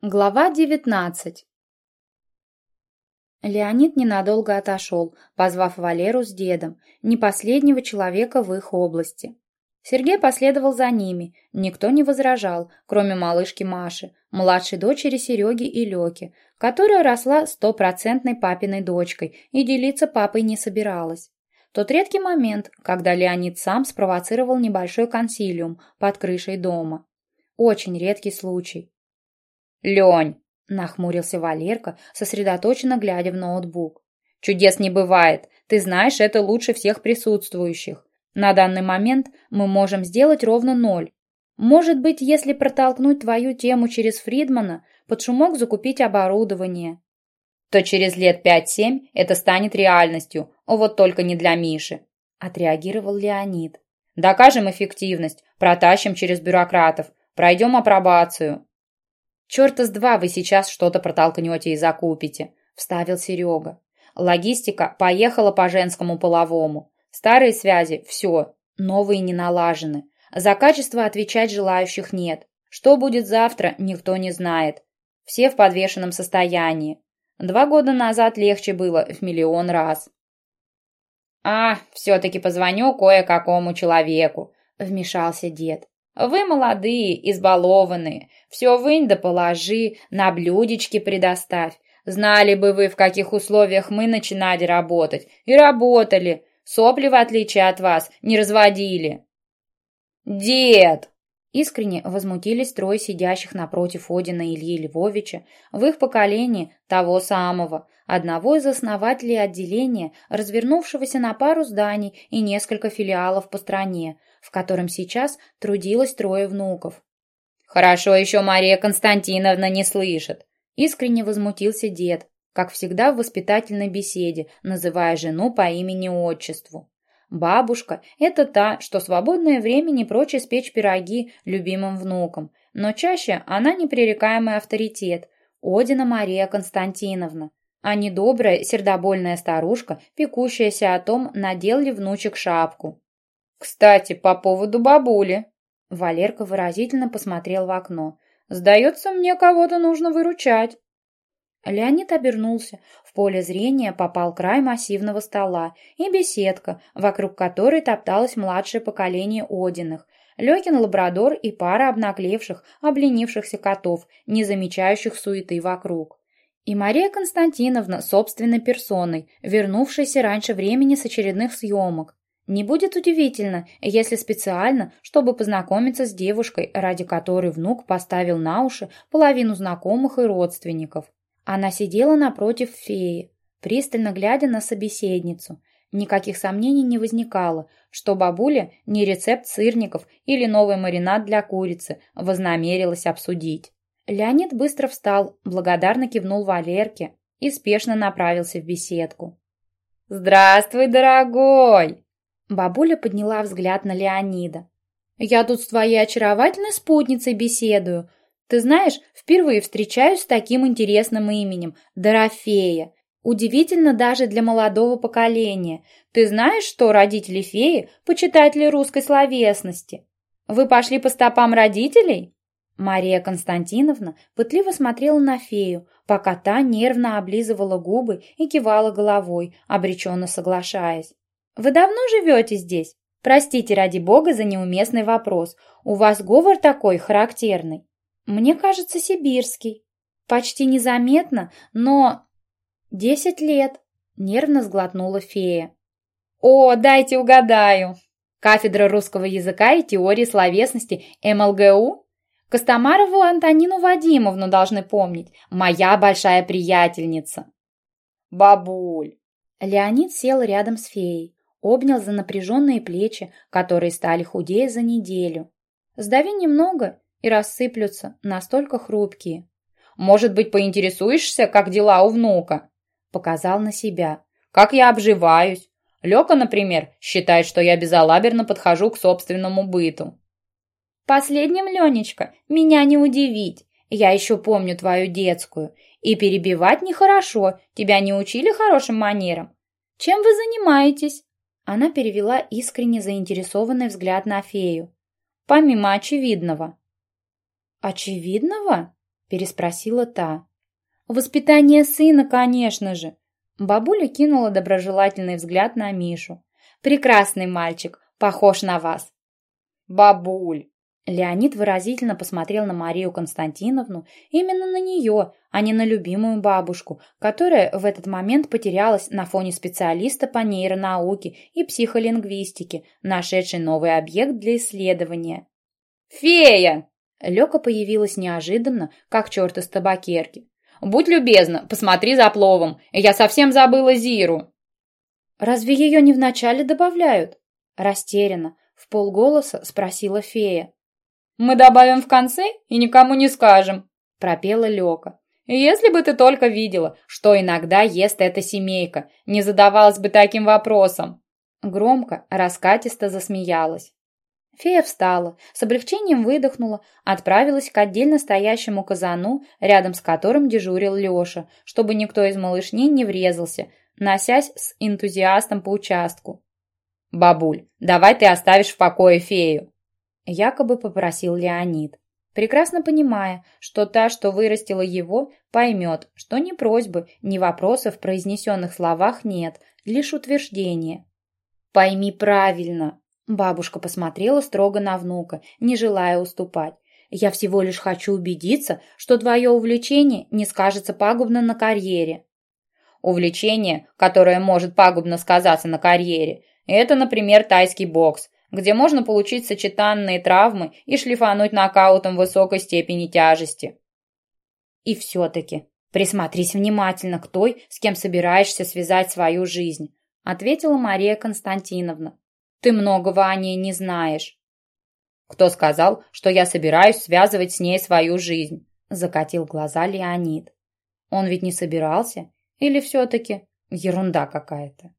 Глава девятнадцать Леонид ненадолго отошел, позвав Валеру с дедом, не последнего человека в их области. Сергей последовал за ними, никто не возражал, кроме малышки Маши, младшей дочери Сереги и Леки, которая росла стопроцентной папиной дочкой и делиться папой не собиралась. Тот редкий момент, когда Леонид сам спровоцировал небольшой консилиум под крышей дома. Очень редкий случай. «Лень!» — нахмурился Валерка, сосредоточенно глядя в ноутбук. «Чудес не бывает. Ты знаешь это лучше всех присутствующих. На данный момент мы можем сделать ровно ноль. Может быть, если протолкнуть твою тему через Фридмана, под шумок закупить оборудование, то через лет пять-семь это станет реальностью, вот только не для Миши», — отреагировал Леонид. «Докажем эффективность, протащим через бюрократов, пройдем апробацию». «Черта с два вы сейчас что-то протолкнете и закупите», — вставил Серега. «Логистика поехала по женскому половому. Старые связи — все, новые не налажены. За качество отвечать желающих нет. Что будет завтра, никто не знает. Все в подвешенном состоянии. Два года назад легче было в миллион раз». «А, все-таки позвоню кое-какому человеку», — вмешался дед. Вы молодые, избалованные. Все вынь да положи, на блюдечке предоставь. Знали бы вы, в каких условиях мы начинали работать. И работали. Сопли, в отличие от вас, не разводили. Дед! Искренне возмутились трое сидящих напротив Одина Ильи Львовича, в их поколении того самого, одного из основателей отделения, развернувшегося на пару зданий и несколько филиалов по стране, в котором сейчас трудилось трое внуков. «Хорошо еще Мария Константиновна не слышит», — искренне возмутился дед, как всегда в воспитательной беседе, называя жену по имени-отчеству. Бабушка – это та, что свободное время не прочь испечь пироги любимым внукам, но чаще она непререкаемый авторитет – Одина Мария Константиновна, а не добрая, сердобольная старушка, пекущаяся о том, надел ли внучек шапку. «Кстати, по поводу бабули». Валерка выразительно посмотрел в окно. «Сдается мне, кого-то нужно выручать». Леонид обернулся. В поле зрения попал край массивного стола и беседка, вокруг которой топталось младшее поколение Одиных. Лекин лабрадор и пара обнаглевших, обленившихся котов, не замечающих суеты вокруг. И Мария Константиновна собственной персоной, вернувшаяся раньше времени с очередных съемок. Не будет удивительно, если специально, чтобы познакомиться с девушкой, ради которой внук поставил на уши половину знакомых и родственников. Она сидела напротив феи, пристально глядя на собеседницу. Никаких сомнений не возникало, что бабуля не рецепт сырников или новый маринад для курицы вознамерилась обсудить. Леонид быстро встал, благодарно кивнул Валерке и спешно направился в беседку. «Здравствуй, дорогой!» Бабуля подняла взгляд на Леонида. «Я тут с твоей очаровательной спутницей беседую. Ты знаешь, впервые встречаюсь с таким интересным именем – Дорофея. Удивительно даже для молодого поколения. Ты знаешь, что родители феи – почитатели русской словесности? Вы пошли по стопам родителей?» Мария Константиновна пытливо смотрела на фею, пока та нервно облизывала губы и кивала головой, обреченно соглашаясь. Вы давно живете здесь? Простите, ради бога, за неуместный вопрос. У вас говор такой характерный. Мне кажется, сибирский. Почти незаметно, но... Десять лет. Нервно сглотнула фея. О, дайте угадаю. Кафедра русского языка и теории словесности МЛГУ? Костомарову Антонину Вадимовну должны помнить. Моя большая приятельница. Бабуль. Леонид сел рядом с феей обнял за напряженные плечи, которые стали худее за неделю. Сдави немного и рассыплются, настолько хрупкие. «Может быть, поинтересуешься, как дела у внука?» Показал на себя. «Как я обживаюсь? Лёка, например, считает, что я безалаберно подхожу к собственному быту». «Последним, Ленечка, меня не удивить. Я еще помню твою детскую. И перебивать нехорошо, тебя не учили хорошим манерам. Чем вы занимаетесь?» Она перевела искренне заинтересованный взгляд на фею. Помимо очевидного. Очевидного? переспросила та. «Воспитание сына, конечно же!» Бабуля кинула доброжелательный взгляд на Мишу. «Прекрасный мальчик, похож на вас!» «Бабуль!» Леонид выразительно посмотрел на Марию Константиновну, именно на нее, а не на любимую бабушку, которая в этот момент потерялась на фоне специалиста по нейронауке и психолингвистике, нашедшей новый объект для исследования. «Фея!» Лёка появилась неожиданно, как черт из табакерки. «Будь любезна, посмотри за пловом, я совсем забыла Зиру!» «Разве ее не вначале добавляют?» Растерянно, в полголоса спросила фея. «Мы добавим в конце и никому не скажем», — пропела Лёка. «Если бы ты только видела, что иногда ест эта семейка, не задавалась бы таким вопросом». Громко, раскатисто засмеялась. Фея встала, с облегчением выдохнула, отправилась к отдельно стоящему казану, рядом с которым дежурил Лёша, чтобы никто из малышней не врезался, носясь с энтузиастом по участку. «Бабуль, давай ты оставишь в покое фею», якобы попросил Леонид, прекрасно понимая, что та, что вырастила его, поймет, что ни просьбы, ни вопросов в произнесенных словах нет, лишь утверждение. «Пойми правильно», — бабушка посмотрела строго на внука, не желая уступать. «Я всего лишь хочу убедиться, что твое увлечение не скажется пагубно на карьере». «Увлечение, которое может пагубно сказаться на карьере, это, например, тайский бокс, где можно получить сочетанные травмы и шлифануть нокаутом высокой степени тяжести. И все-таки присмотрись внимательно к той, с кем собираешься связать свою жизнь, ответила Мария Константиновна. Ты многого о ней не знаешь. Кто сказал, что я собираюсь связывать с ней свою жизнь? Закатил глаза Леонид. Он ведь не собирался? Или все-таки ерунда какая-то?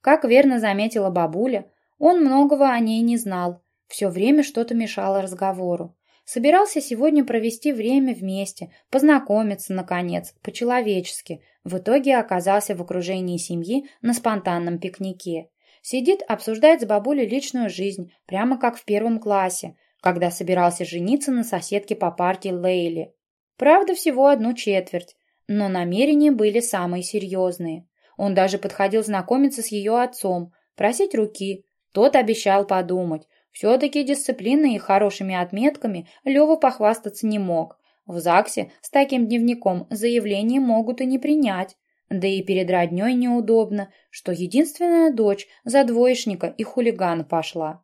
Как верно заметила бабуля, он многого о ней не знал. Все время что-то мешало разговору. Собирался сегодня провести время вместе, познакомиться, наконец, по-человечески. В итоге оказался в окружении семьи на спонтанном пикнике. Сидит, обсуждает с бабулей личную жизнь, прямо как в первом классе, когда собирался жениться на соседке по партии Лейли. Правда, всего одну четверть, но намерения были самые серьезные. Он даже подходил знакомиться с ее отцом, просить руки, тот обещал подумать. Все-таки дисциплиной и хорошими отметками Лева похвастаться не мог. В ЗАГСе с таким дневником заявление могут и не принять. Да и перед родней неудобно, что единственная дочь за двоечника и хулигана пошла.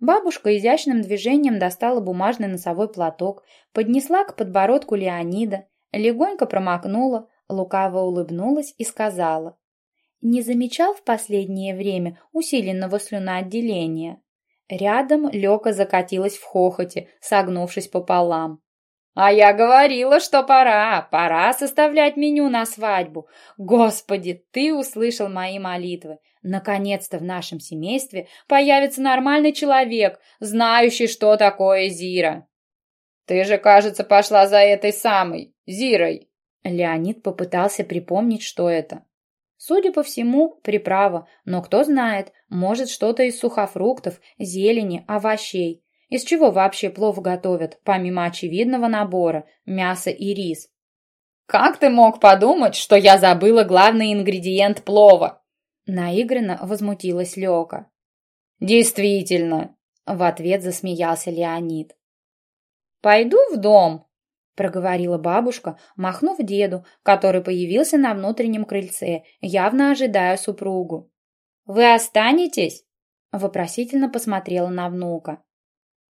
Бабушка изящным движением достала бумажный носовой платок, поднесла к подбородку Леонида, легонько промокнула, лукаво улыбнулась и сказала не замечал в последнее время усиленного слюноотделения. Рядом Лёка закатилась в хохоте, согнувшись пополам. «А я говорила, что пора, пора составлять меню на свадьбу. Господи, ты услышал мои молитвы. Наконец-то в нашем семействе появится нормальный человек, знающий, что такое Зира. Ты же, кажется, пошла за этой самой, Зирой». Леонид попытался припомнить, что это. Судя по всему, приправа, но кто знает, может что-то из сухофруктов, зелени, овощей. Из чего вообще плов готовят, помимо очевидного набора – мяса и рис? «Как ты мог подумать, что я забыла главный ингредиент плова?» Наигранно возмутилась Лёка. «Действительно!» – в ответ засмеялся Леонид. «Пойду в дом», проговорила бабушка, махнув деду, который появился на внутреннем крыльце, явно ожидая супругу. «Вы останетесь?» Вопросительно посмотрела на внука.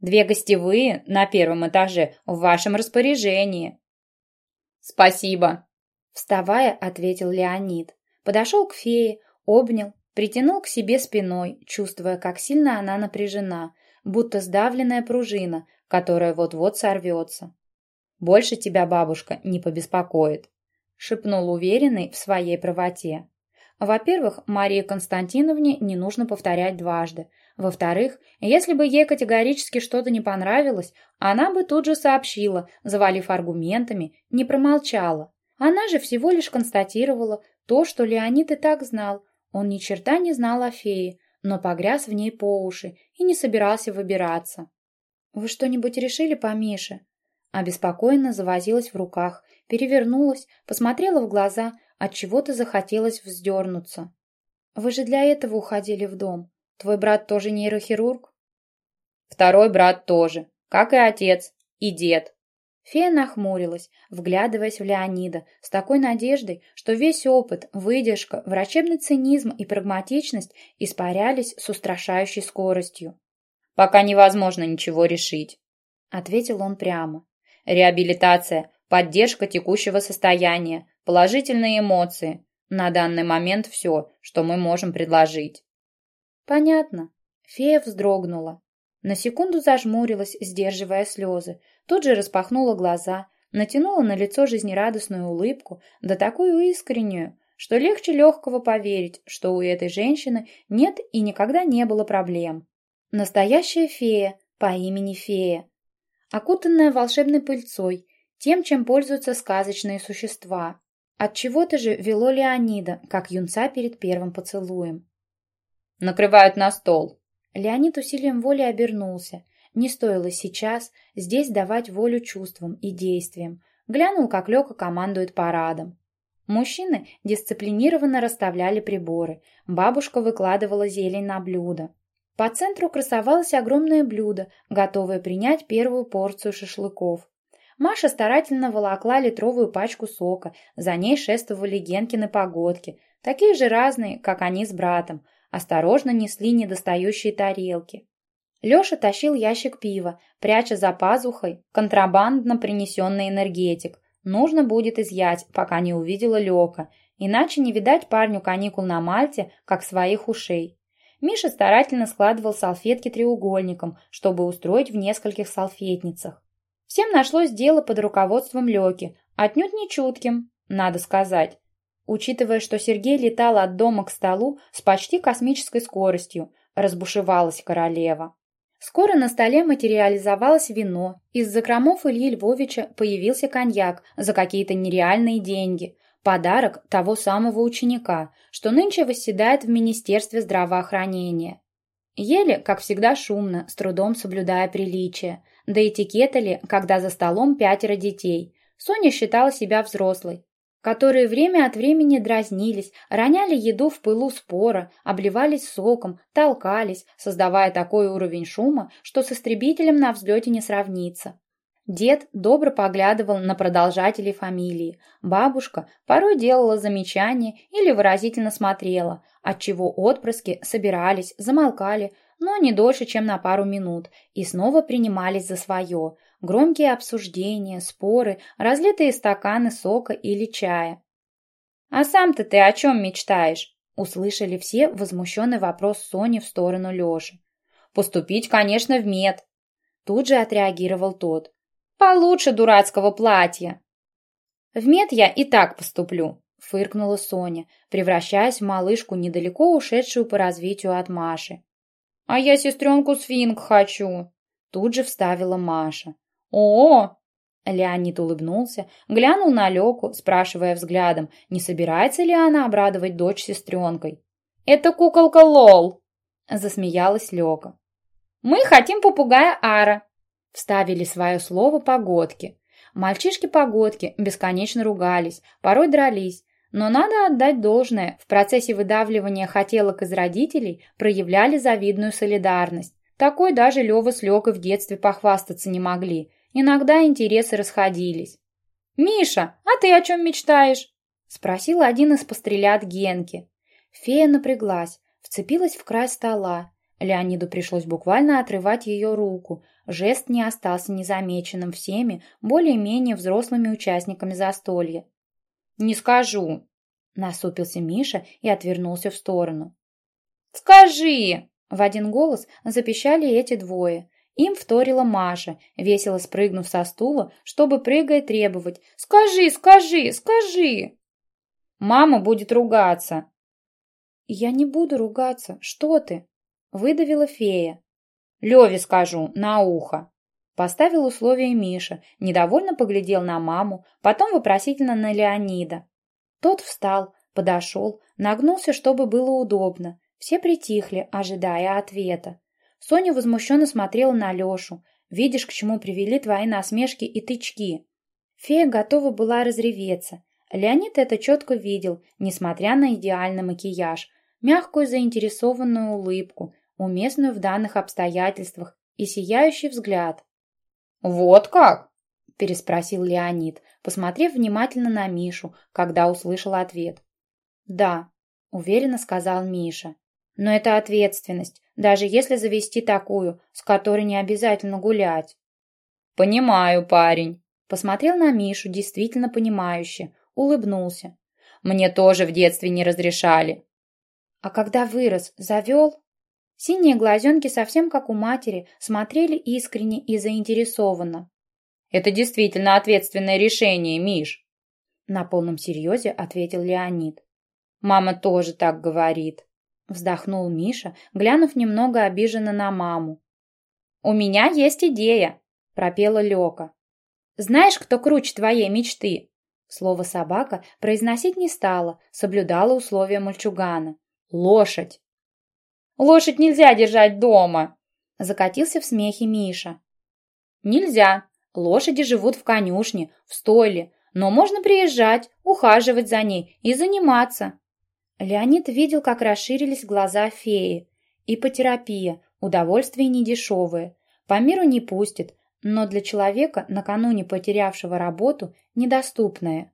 «Две гостевые на первом этаже в вашем распоряжении». «Спасибо», — вставая, ответил Леонид. Подошел к фее, обнял, притянул к себе спиной, чувствуя, как сильно она напряжена, будто сдавленная пружина, которая вот-вот сорвется. Больше тебя бабушка не побеспокоит», — шепнул уверенный в своей правоте. Во-первых, Марии Константиновне не нужно повторять дважды. Во-вторых, если бы ей категорически что-то не понравилось, она бы тут же сообщила, завалив аргументами, не промолчала. Она же всего лишь констатировала то, что Леонид и так знал. Он ни черта не знал о фее, но погряз в ней по уши и не собирался выбираться. «Вы что-нибудь решили по Мише?» Обеспокоенно завозилась в руках, перевернулась, посмотрела в глаза, от чего то захотелось вздернуться. «Вы же для этого уходили в дом. Твой брат тоже нейрохирург?» «Второй брат тоже, как и отец, и дед». Фея нахмурилась, вглядываясь в Леонида, с такой надеждой, что весь опыт, выдержка, врачебный цинизм и прагматичность испарялись с устрашающей скоростью. «Пока невозможно ничего решить», — ответил он прямо. «Реабилитация, поддержка текущего состояния, положительные эмоции. На данный момент все, что мы можем предложить». «Понятно». Фея вздрогнула. На секунду зажмурилась, сдерживая слезы, тут же распахнула глаза, натянула на лицо жизнерадостную улыбку, да такую искреннюю, что легче легкого поверить, что у этой женщины нет и никогда не было проблем. Настоящая фея по имени Фея, окутанная волшебной пыльцой, тем, чем пользуются сказочные существа. От чего то же вело Леонида, как юнца перед первым поцелуем. «Накрывают на стол», Леонид усилием воли обернулся. Не стоило сейчас здесь давать волю чувствам и действиям. Глянул, как Лёка командует парадом. Мужчины дисциплинированно расставляли приборы. Бабушка выкладывала зелень на блюдо. По центру красовалось огромное блюдо, готовое принять первую порцию шашлыков. Маша старательно волокла литровую пачку сока, за ней шествовали Генкины погодки, такие же разные, как они с братом, осторожно несли недостающие тарелки. Леша тащил ящик пива, пряча за пазухой контрабандно принесенный энергетик. Нужно будет изъять, пока не увидела Лёка, иначе не видать парню каникул на Мальте, как своих ушей. Миша старательно складывал салфетки треугольником, чтобы устроить в нескольких салфетницах. Всем нашлось дело под руководством Лёки, отнюдь не чутким, надо сказать учитывая, что Сергей летал от дома к столу с почти космической скоростью, разбушевалась королева. Скоро на столе материализовалось вино, из закромов Ильи Львовича появился коньяк за какие-то нереальные деньги, подарок того самого ученика, что нынче восседает в Министерстве здравоохранения. Ели, как всегда, шумно, с трудом соблюдая приличие, да этикета ли, когда за столом пятеро детей. Соня считала себя взрослой, которые время от времени дразнились, роняли еду в пылу спора, обливались соком, толкались, создавая такой уровень шума, что с истребителем на взлете не сравнится. Дед добро поглядывал на продолжателей фамилии. Бабушка порой делала замечания или выразительно смотрела, отчего отпрыски собирались, замолкали, но не дольше, чем на пару минут, и снова принимались за свое, громкие обсуждения, споры, разлитые стаканы сока или чая. «А сам-то ты о чем мечтаешь?» — услышали все возмущенный вопрос Сони в сторону Леши. «Поступить, конечно, в мед». Тут же отреагировал тот. «Получше дурацкого платья». «В мед я и так поступлю», — фыркнула Соня, превращаясь в малышку, недалеко ушедшую по развитию от Маши. «А я сестренку Сфинк хочу», — тут же вставила Маша. «О!» Леонид улыбнулся, глянул на Леку, спрашивая взглядом, не собирается ли она обрадовать дочь сестренкой. «Это куколка Лол!» – засмеялась Лека. «Мы хотим попугая Ара!» – вставили свое слово погодки. Мальчишки-погодки бесконечно ругались, порой дрались, но надо отдать должное, в процессе выдавливания хотелок из родителей проявляли завидную солидарность. Такой даже Лева с Лекой в детстве похвастаться не могли – Иногда интересы расходились. «Миша, а ты о чем мечтаешь?» — спросил один из пострелят Генки. Фея напряглась, вцепилась в край стола. Леониду пришлось буквально отрывать ее руку. Жест не остался незамеченным всеми более-менее взрослыми участниками застолья. «Не скажу», — насупился Миша и отвернулся в сторону. «Скажи!» — в один голос запищали эти двое. Им вторила Маша, весело спрыгнув со стула, чтобы, прыгая, требовать «Скажи, скажи, скажи!» «Мама будет ругаться!» «Я не буду ругаться, что ты?» — выдавила фея. «Леве скажу, на ухо!» Поставил условие Миша, недовольно поглядел на маму, потом вопросительно на Леонида. Тот встал, подошел, нагнулся, чтобы было удобно. Все притихли, ожидая ответа. Соня возмущенно смотрела на Лешу. Видишь, к чему привели твои насмешки и тычки. Фея готова была разреветься. Леонид это четко видел, несмотря на идеальный макияж, мягкую заинтересованную улыбку, уместную в данных обстоятельствах и сияющий взгляд. «Вот как?» – переспросил Леонид, посмотрев внимательно на Мишу, когда услышал ответ. «Да», – уверенно сказал Миша. «Но это ответственность, даже если завести такую, с которой не обязательно гулять». «Понимаю, парень», – посмотрел на Мишу, действительно понимающе, улыбнулся. «Мне тоже в детстве не разрешали». «А когда вырос, завел?» Синие глазенки, совсем как у матери, смотрели искренне и заинтересованно. «Это действительно ответственное решение, Миш!» На полном серьезе ответил Леонид. «Мама тоже так говорит», — вздохнул Миша, глянув немного обиженно на маму. «У меня есть идея», — пропела Лёка. «Знаешь, кто круче твоей мечты?» Слово «собака» произносить не стала, соблюдала условия мальчугана. «Лошадь!» Лошадь нельзя держать дома!» Закатился в смехе Миша. «Нельзя. Лошади живут в конюшне, в стойле, но можно приезжать, ухаживать за ней и заниматься». Леонид видел, как расширились глаза феи. Ипотерапия, удовольствие недешевое. По миру не пустит, но для человека, накануне потерявшего работу, недоступное.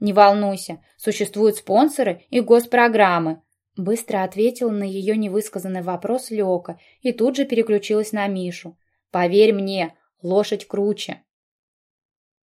«Не волнуйся, существуют спонсоры и госпрограммы. Быстро ответила на ее невысказанный вопрос Лёка и тут же переключилась на Мишу. «Поверь мне, лошадь круче».